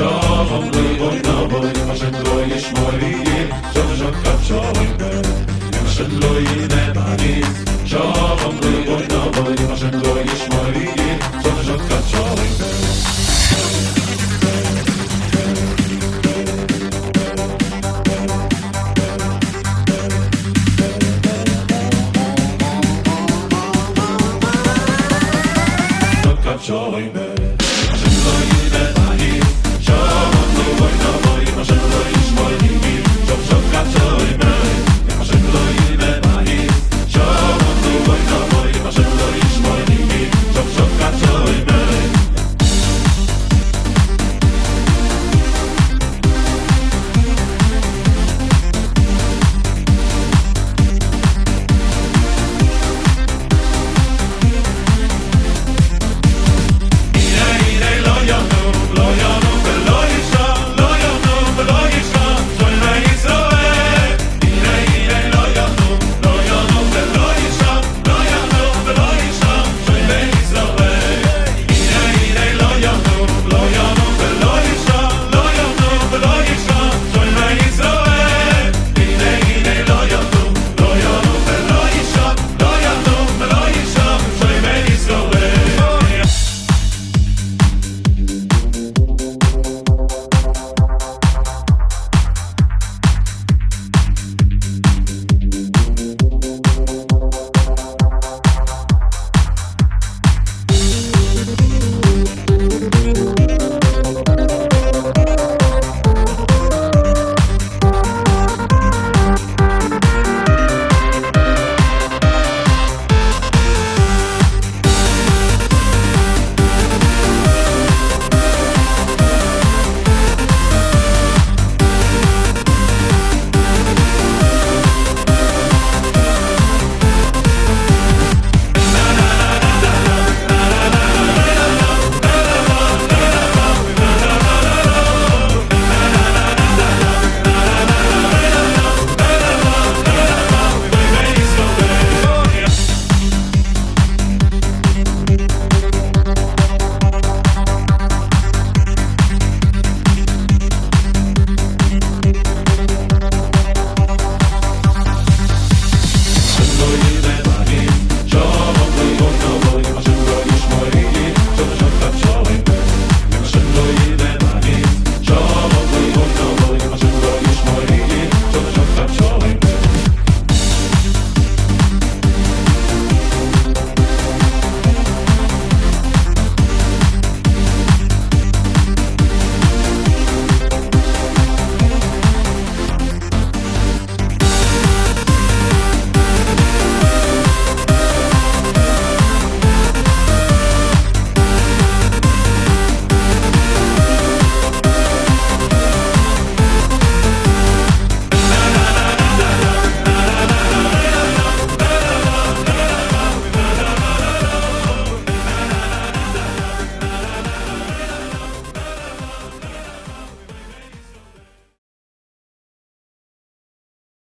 Pszczołom, głębą, nową, może to jest moje, dziążą ta pszczołę.